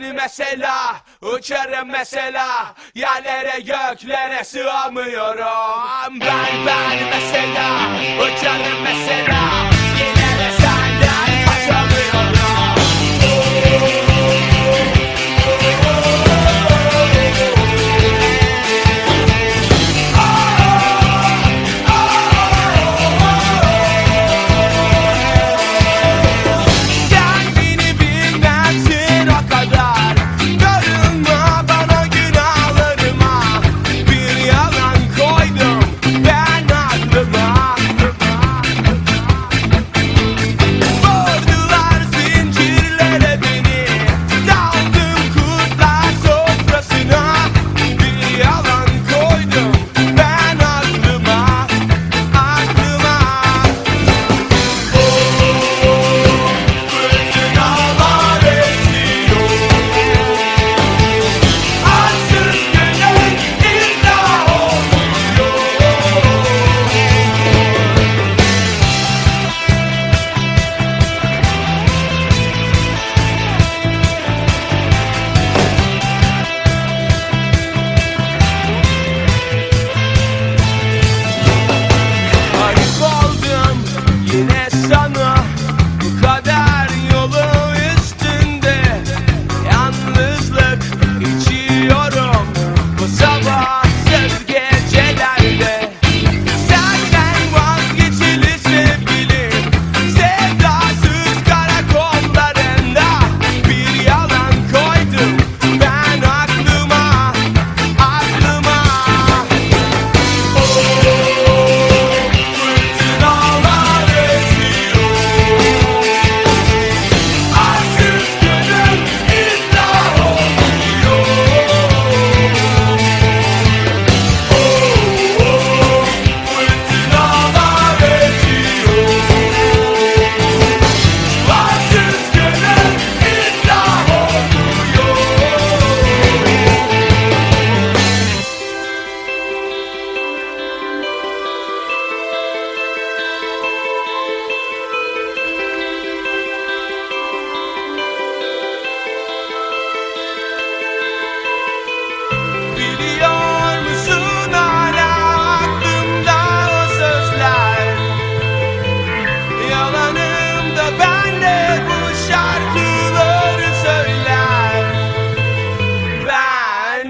Beni mesela uçarım mesela. Yerlere göklere sığamıyorum. Ben ben ben.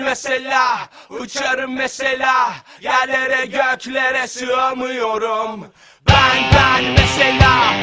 mesela Uçarım mesela Yerlere göklere sığamıyorum. Ben ben mesela